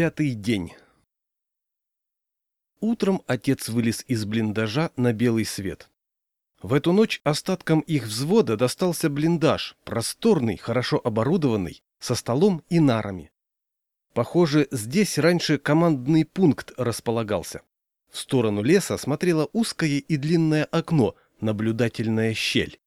Пятый день. Утром отец вылез из блиндажа на белый свет. В эту ночь остаткам их взвода достался блиндаж, просторный, хорошо оборудованный, со столом и нарами. Похоже, здесь раньше командный пункт располагался. В сторону леса смотрело узкое и длинное окно, наблюдательная щель.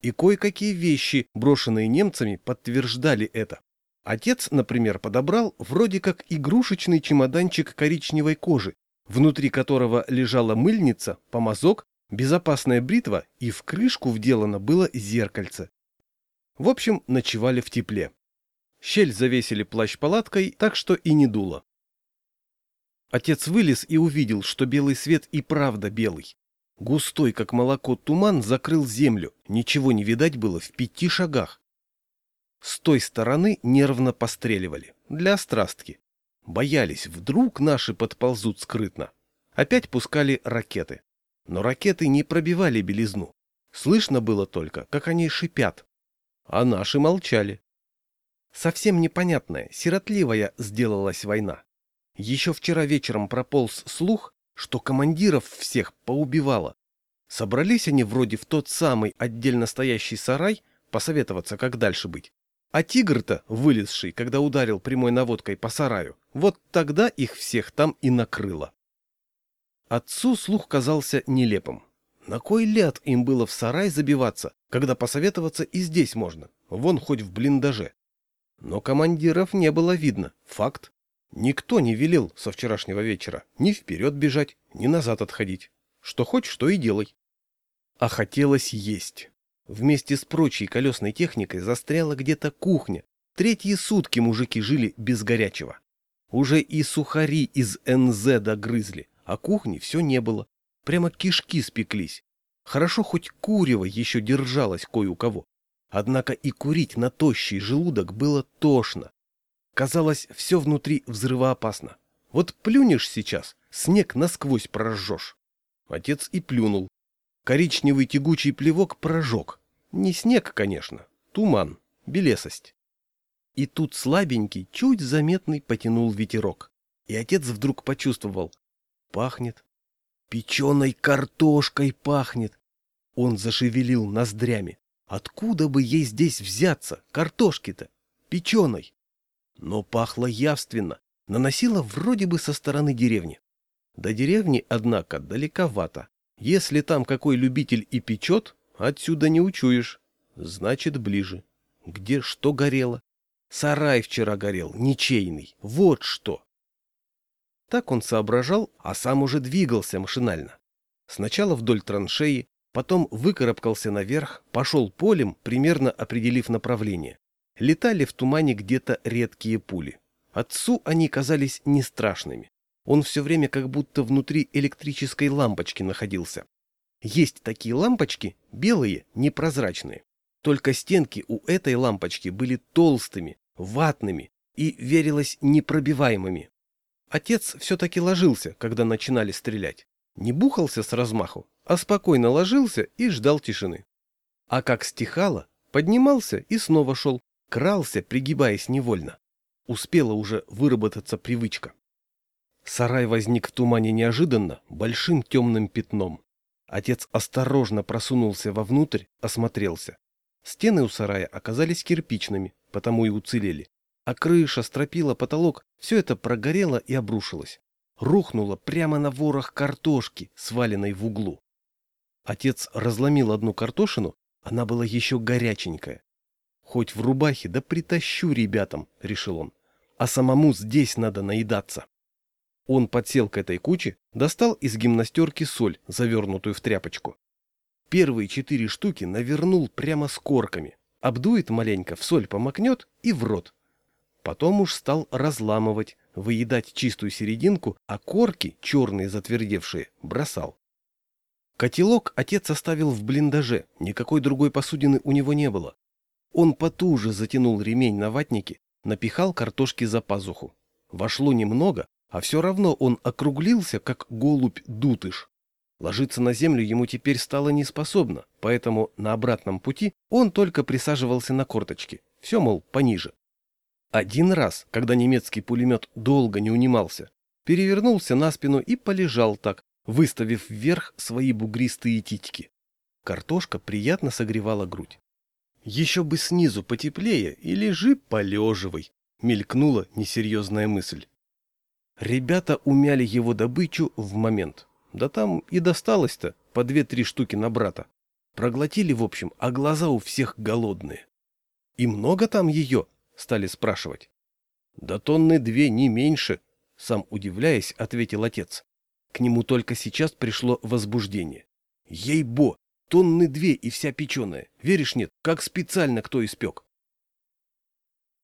И кое-какие вещи, брошенные немцами, подтверждали это. Отец, например, подобрал вроде как игрушечный чемоданчик коричневой кожи, внутри которого лежала мыльница, помазок, безопасная бритва и в крышку вделано было зеркальце. В общем, ночевали в тепле. Щель завесили плащ-палаткой, так что и не дуло. Отец вылез и увидел, что белый свет и правда белый. Густой, как молоко, туман закрыл землю, ничего не видать было в пяти шагах. С той стороны нервно постреливали, для страстки. Боялись, вдруг наши подползут скрытно. Опять пускали ракеты. Но ракеты не пробивали белизну. Слышно было только, как они шипят. А наши молчали. Совсем непонятная, сиротливая сделалась война. Еще вчера вечером прополз слух, что командиров всех поубивало. Собрались они вроде в тот самый отдельно стоящий сарай посоветоваться, как дальше быть. А тигр-то, вылезший, когда ударил прямой наводкой по сараю, вот тогда их всех там и накрыло. Отцу слух казался нелепым. На кой ляд им было в сарай забиваться, когда посоветоваться и здесь можно, вон хоть в блиндаже. Но командиров не было видно, факт. Никто не велел со вчерашнего вечера ни вперед бежать, ни назад отходить. Что хочешь, что и делай. А хотелось есть. Вместе с прочей колесной техникой застряла где-то кухня. Третьи сутки мужики жили без горячего. Уже и сухари из НЗ догрызли, а кухни все не было. Прямо кишки спеклись. Хорошо хоть курево еще держалось кое у кого. Однако и курить на тощий желудок было тошно. Казалось, все внутри взрывоопасно. Вот плюнешь сейчас, снег насквозь прожжешь. Отец и плюнул. Коричневый тягучий плевок прожег. Не снег, конечно, туман, белесость. И тут слабенький, чуть заметный потянул ветерок. И отец вдруг почувствовал. Пахнет. Печеной картошкой пахнет. Он зашевелил ноздрями. Откуда бы ей здесь взяться, картошки-то? Печеной. Но пахло явственно, наносило вроде бы со стороны деревни. До деревни, однако, далековато. Если там какой любитель и печет, отсюда не учуешь. Значит, ближе. Где что горело? Сарай вчера горел, ничейный. Вот что. Так он соображал, а сам уже двигался машинально. Сначала вдоль траншеи, потом выкарабкался наверх, пошел полем, примерно определив направление. Летали в тумане где-то редкие пули. Отцу они казались не страшными. Он все время как будто внутри электрической лампочки находился. Есть такие лампочки, белые, непрозрачные. Только стенки у этой лампочки были толстыми, ватными и, верилось, непробиваемыми. Отец все-таки ложился, когда начинали стрелять. Не бухался с размаху, а спокойно ложился и ждал тишины. А как стихало, поднимался и снова шел, крался, пригибаясь невольно. Успела уже выработаться привычка. Сарай возник в тумане неожиданно, большим темным пятном. Отец осторожно просунулся вовнутрь, осмотрелся. Стены у сарая оказались кирпичными, потому и уцелели. А крыша, стропила, потолок — все это прогорело и обрушилось. Рухнуло прямо на ворох картошки, сваленной в углу. Отец разломил одну картошину, она была еще горяченькая. Хоть в рубахе, да притащу ребятам, решил он. А самому здесь надо наедаться. Он подсел к этой куче, достал из гимнастерки соль, завернутую в тряпочку. Первые четыре штуки навернул прямо с корками. Обдует маленько, в соль помакнет и в рот. Потом уж стал разламывать, выедать чистую серединку, а корки, черные затвердевшие, бросал. Котелок отец оставил в блиндаже, никакой другой посудины у него не было. Он потуже затянул ремень на ватнике, напихал картошки за пазуху. Вошло немного, а все равно он округлился, как голубь-дутыш. Ложиться на землю ему теперь стало неспособно, поэтому на обратном пути он только присаживался на корточки. Все, мол, пониже. Один раз, когда немецкий пулемет долго не унимался, перевернулся на спину и полежал так, выставив вверх свои бугристые титьки. Картошка приятно согревала грудь. Еще бы снизу потеплее и лежи полеживай, мелькнула несерьезная мысль. Ребята умяли его добычу в момент. Да там и досталось-то по две-три штуки на брата. Проглотили, в общем, а глаза у всех голодные. И много там ее? Стали спрашивать. Да тонны две, не меньше, сам удивляясь, ответил отец. К нему только сейчас пришло возбуждение. Ей-бо, тонны две и вся печеная. Веришь, нет, как специально кто испек.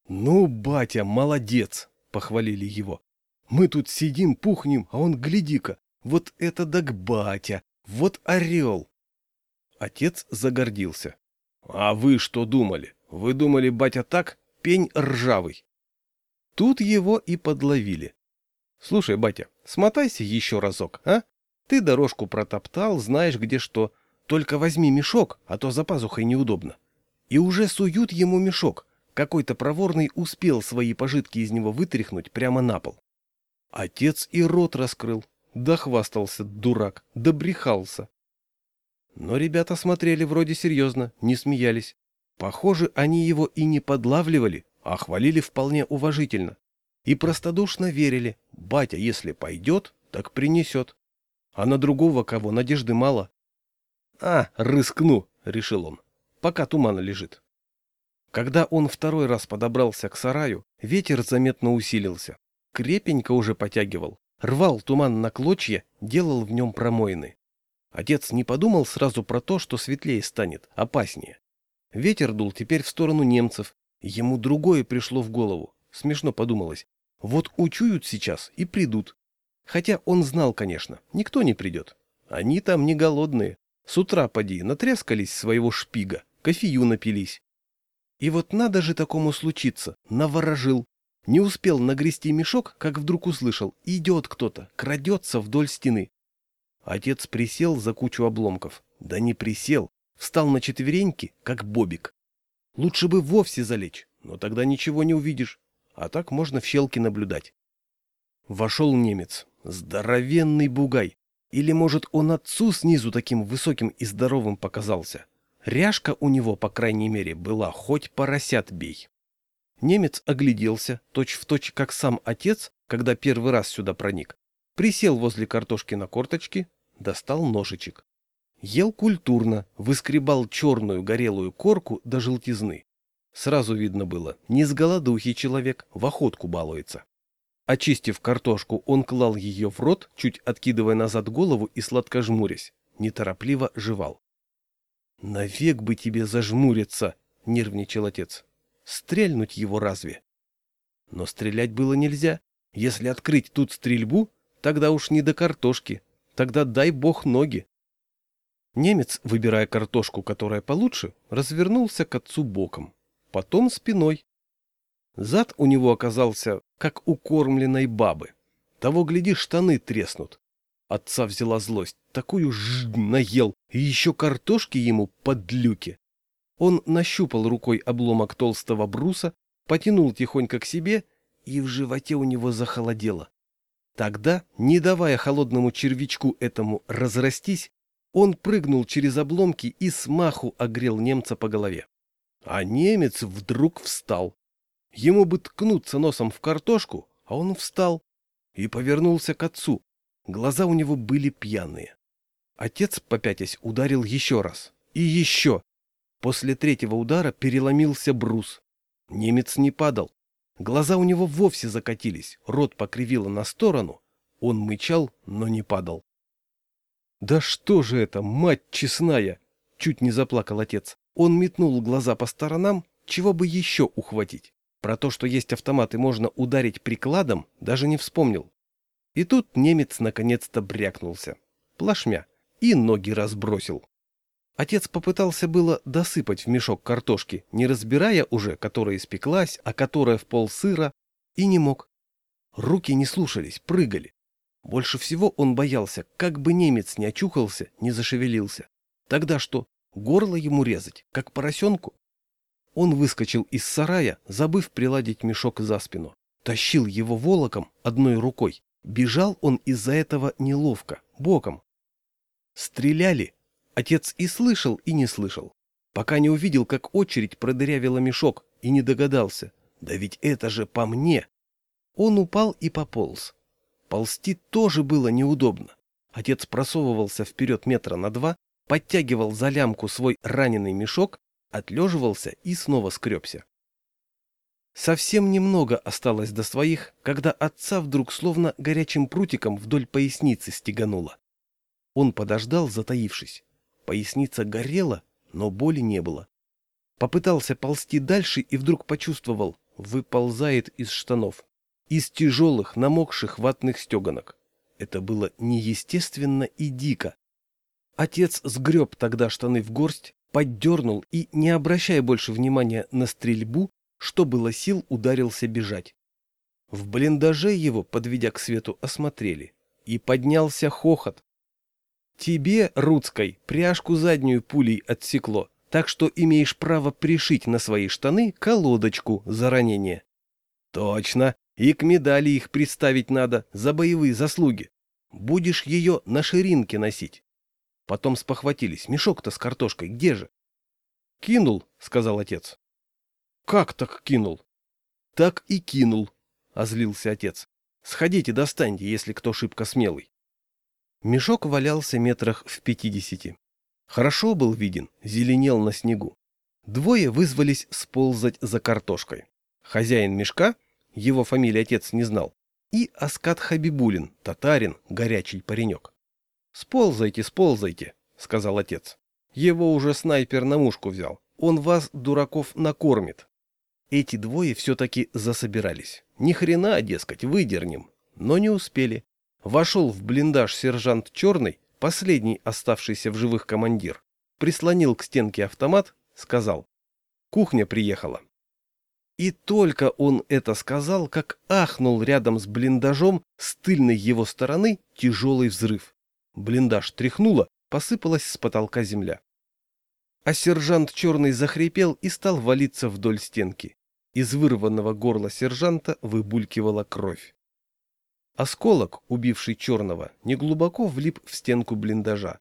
Ну, батя, молодец, похвалили его. Мы тут сидим, пухнем, а он, гляди-ка, вот это так батя, вот орел. Отец загордился. А вы что думали? Вы думали, батя так? Пень ржавый. Тут его и подловили. Слушай, батя, смотайся еще разок, а? Ты дорожку протоптал, знаешь где что. Только возьми мешок, а то за пазухой неудобно. И уже суют ему мешок. Какой-то проворный успел свои пожитки из него вытряхнуть прямо на пол. Отец и рот раскрыл. Да хвастался, дурак, да брехался. Но ребята смотрели вроде серьезно, не смеялись. Похоже, они его и не подлавливали, а хвалили вполне уважительно. И простодушно верили, батя, если пойдет, так принесет. А на другого кого надежды мало. «А, рыскну», — решил он, — «пока туман лежит». Когда он второй раз подобрался к сараю, ветер заметно усилился. Крепенько уже потягивал, рвал туман на клочья, делал в нем промоины. Отец не подумал сразу про то, что светлее станет, опаснее. Ветер дул теперь в сторону немцев. Ему другое пришло в голову. Смешно подумалось. Вот учуют сейчас и придут. Хотя он знал, конечно, никто не придет. Они там не голодные. С утра, поди, натрескались своего шпига, кофею напились. И вот надо же такому случиться, наворожил. Не успел нагрести мешок, как вдруг услышал, идет кто-то, крадется вдоль стены. Отец присел за кучу обломков. Да не присел, встал на четвереньки, как бобик. Лучше бы вовсе залечь, но тогда ничего не увидишь, а так можно в щелке наблюдать. Вошел немец, здоровенный бугай, или, может, он отцу снизу таким высоким и здоровым показался? Ряжка у него, по крайней мере, была хоть поросят бей. Немец огляделся, точь-в-точь, точь, как сам отец, когда первый раз сюда проник. Присел возле картошки на корточки, достал ножичек. Ел культурно, выскребал черную горелую корку до желтизны. Сразу видно было, не с голодухи человек, в охотку балуется. Очистив картошку, он клал ее в рот, чуть откидывая назад голову и сладко жмурясь. Неторопливо жевал. «Навек бы тебе зажмуриться!» — нервничал отец. «Стрельнуть его разве?» Но стрелять было нельзя. Если открыть тут стрельбу, тогда уж не до картошки. Тогда дай бог ноги. Немец, выбирая картошку, которая получше, развернулся к отцу боком. Потом спиной. Зад у него оказался, как у кормленной бабы. Того, гляди, штаны треснут. Отца взяла злость. Такую ж наел, и еще картошки ему под люки. Он нащупал рукой обломок толстого бруса, потянул тихонько к себе, и в животе у него захолодело. Тогда, не давая холодному червячку этому разрастись, он прыгнул через обломки и смаху огрел немца по голове. А немец вдруг встал. Ему бы ткнуться носом в картошку, а он встал и повернулся к отцу. Глаза у него были пьяные. Отец, попятясь, ударил еще раз. И еще. После третьего удара переломился брус. Немец не падал. Глаза у него вовсе закатились, рот покривило на сторону. Он мычал, но не падал. «Да что же это, мать честная!» Чуть не заплакал отец. Он метнул глаза по сторонам, чего бы еще ухватить. Про то, что есть автомат и можно ударить прикладом, даже не вспомнил. И тут немец наконец-то брякнулся. Плашмя. И ноги разбросил. Отец попытался было досыпать в мешок картошки, не разбирая уже, которая испеклась, а которая в пол сыра, и не мог. Руки не слушались, прыгали. Больше всего он боялся, как бы немец не очухался, не зашевелился. Тогда что, горло ему резать, как поросенку? Он выскочил из сарая, забыв приладить мешок за спину. Тащил его волоком одной рукой. Бежал он из-за этого неловко, боком. Стреляли. Отец и слышал, и не слышал. Пока не увидел, как очередь продырявила мешок, и не догадался. Да ведь это же по мне. Он упал и пополз. Ползти тоже было неудобно. Отец просовывался вперед метра на два, подтягивал за лямку свой раненый мешок, отлеживался и снова скребся. Совсем немного осталось до своих, когда отца вдруг словно горячим прутиком вдоль поясницы стегануло. Он подождал, затаившись. Поясница горела, но боли не было. Попытался ползти дальше и вдруг почувствовал, выползает из штанов. Из тяжелых, намокших ватных стеганок. Это было неестественно и дико. Отец сгреб тогда штаны в горсть, поддернул и, не обращая больше внимания на стрельбу, что было сил, ударился бежать. В блиндаже его, подведя к свету, осмотрели. И поднялся хохот. Тебе, Рудской, пряжку заднюю пулей отсекло, так что имеешь право пришить на свои штаны колодочку за ранение. Точно, и к медали их представить надо за боевые заслуги. Будешь ее на ширинке носить. Потом спохватились. Мешок-то с картошкой где же? Кинул, сказал отец. Как так кинул? Так и кинул, озлился отец. Сходите, достаньте, если кто шибко смелый. Мешок валялся метрах в пятидесяти. Хорошо был виден, зеленел на снегу. Двое вызвались сползать за картошкой. Хозяин мешка, его фамилия отец не знал, и Аскат Хабибулин, татарин, горячий паренек. «Сползайте, сползайте», — сказал отец. «Его уже снайпер на мушку взял. Он вас, дураков, накормит». Эти двое все-таки засобирались. Ни хрена, дескать, выдернем. Но не успели. Вошел в блиндаж сержант Черный, последний оставшийся в живых командир. Прислонил к стенке автомат, сказал. «Кухня приехала». И только он это сказал, как ахнул рядом с блиндажом с тыльной его стороны тяжелый взрыв. Блиндаж тряхнуло, посыпалась с потолка земля. А сержант Черный захрипел и стал валиться вдоль стенки. Из вырванного горла сержанта выбулькивала кровь. Осколок, убивший Черного, неглубоко влип в стенку блиндажа.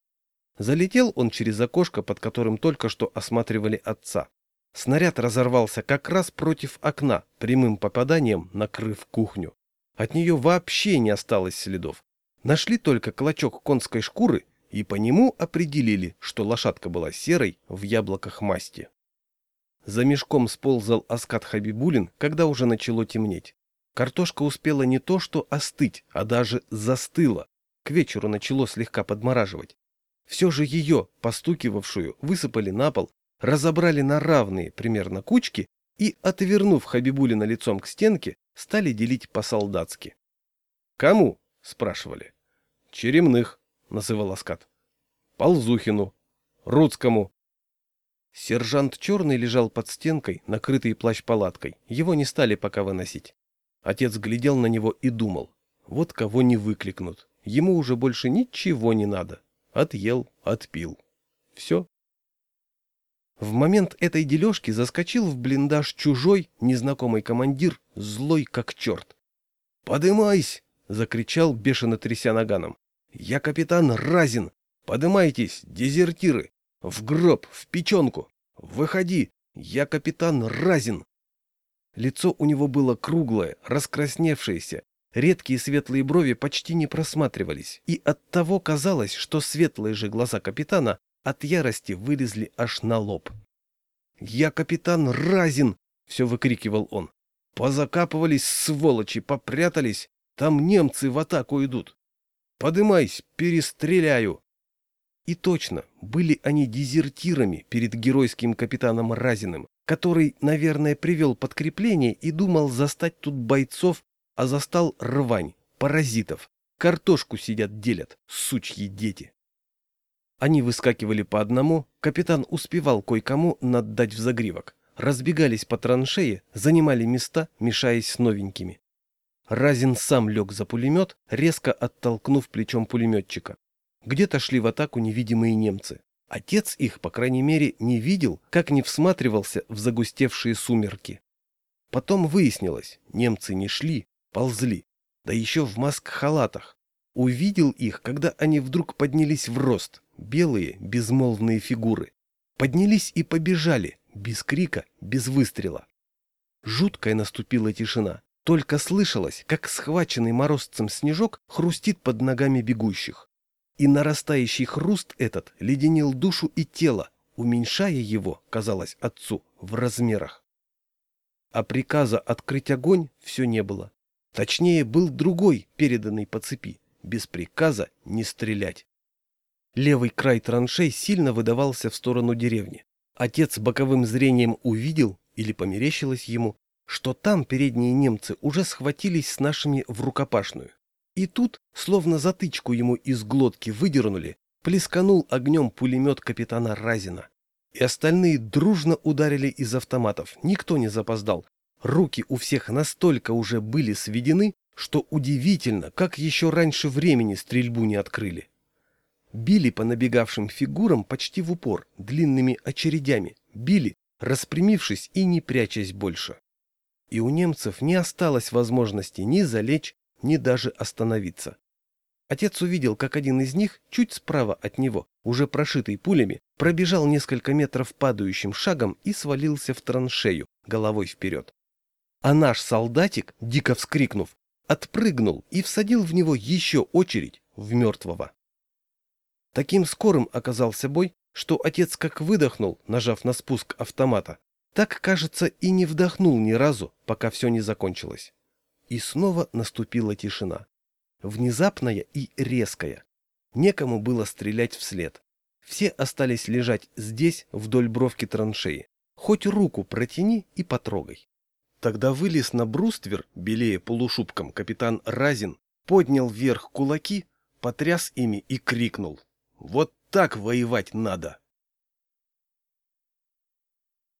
Залетел он через окошко, под которым только что осматривали отца. Снаряд разорвался как раз против окна, прямым попаданием накрыв кухню. От нее вообще не осталось следов. Нашли только клочок конской шкуры и по нему определили, что лошадка была серой в яблоках масти. За мешком сползал Аскат Хабибулин, когда уже начало темнеть. Картошка успела не то что остыть, а даже застыла. К вечеру начало слегка подмораживать. Все же ее, постукивавшую, высыпали на пол, разобрали на равные примерно кучки и, отвернув Хабибулина лицом к стенке, стали делить по-солдатски. «Кому?» — спрашивали. «Черемных», — называл Аскат. «Ползухину». «Рудскому». Сержант Черный лежал под стенкой, накрытый плащ-палаткой. Его не стали пока выносить. Отец глядел на него и думал. Вот кого не выкликнут. Ему уже больше ничего не надо. Отъел, отпил. Все. В момент этой дележки заскочил в блиндаж чужой, незнакомый командир, злой как черт. «Подымайся!» — закричал, бешено тряся наганом. «Я капитан Разин! Подымайтесь, дезертиры! В гроб, в печенку! Выходи! Я капитан Разин!» Лицо у него было круглое, раскрасневшееся, редкие светлые брови почти не просматривались, и оттого казалось, что светлые же глаза капитана от ярости вылезли аж на лоб. «Я капитан Разин!» — все выкрикивал он. «Позакапывались, сволочи, попрятались! Там немцы в атаку идут! Подымайся, перестреляю!» И точно, были они дезертирами перед геройским капитаном Разиным, который, наверное, привел подкрепление и думал застать тут бойцов, а застал рвань, паразитов. Картошку сидят делят, сучьи дети. Они выскакивали по одному, капитан успевал кое-кому наддать в загривок. Разбегались по траншее, занимали места, мешаясь с новенькими. Разин сам лег за пулемет, резко оттолкнув плечом пулеметчика. Где-то шли в атаку невидимые немцы. Отец их, по крайней мере, не видел, как не всматривался в загустевшие сумерки. Потом выяснилось, немцы не шли, ползли, да еще в маск-халатах. Увидел их, когда они вдруг поднялись в рост, белые, безмолвные фигуры. Поднялись и побежали, без крика, без выстрела. Жуткая наступила тишина. Только слышалось, как схваченный морозцем снежок хрустит под ногами бегущих. И нарастающий хруст этот леденил душу и тело, уменьшая его, казалось отцу, в размерах. А приказа открыть огонь все не было. Точнее, был другой, переданный по цепи. Без приказа не стрелять. Левый край траншей сильно выдавался в сторону деревни. Отец боковым зрением увидел, или померещилось ему, что там передние немцы уже схватились с нашими в рукопашную. И тут, словно затычку ему из глотки выдернули, плесканул огнем пулемет капитана Разина. И остальные дружно ударили из автоматов, никто не запоздал. Руки у всех настолько уже были сведены, что удивительно, как еще раньше времени стрельбу не открыли. Били по набегавшим фигурам почти в упор, длинными очередями, били, распрямившись и не прячась больше. И у немцев не осталось возможности ни залечь, ни даже остановиться. Отец увидел, как один из них, чуть справа от него, уже прошитый пулями, пробежал несколько метров падающим шагом и свалился в траншею, головой вперед. А наш солдатик, дико вскрикнув, отпрыгнул и всадил в него еще очередь в мертвого. Таким скорым оказался бой, что отец как выдохнул, нажав на спуск автомата, так, кажется, и не вдохнул ни разу, пока все не закончилось. И снова наступила тишина. Внезапная и резкая. Некому было стрелять вслед. Все остались лежать здесь, вдоль бровки траншеи. Хоть руку протяни и потрогай. Тогда вылез на бруствер, белее полушубком, капитан Разин, поднял вверх кулаки, потряс ими и крикнул. Вот так воевать надо.